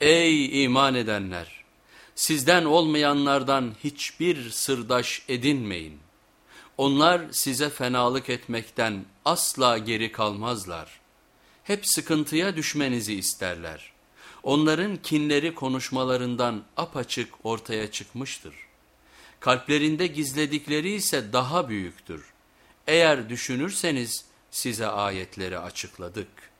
Ey iman edenler! Sizden olmayanlardan hiçbir sırdaş edinmeyin. Onlar size fenalık etmekten asla geri kalmazlar. Hep sıkıntıya düşmenizi isterler. Onların kinleri konuşmalarından apaçık ortaya çıkmıştır. Kalplerinde gizledikleri ise daha büyüktür. Eğer düşünürseniz size ayetleri açıkladık.''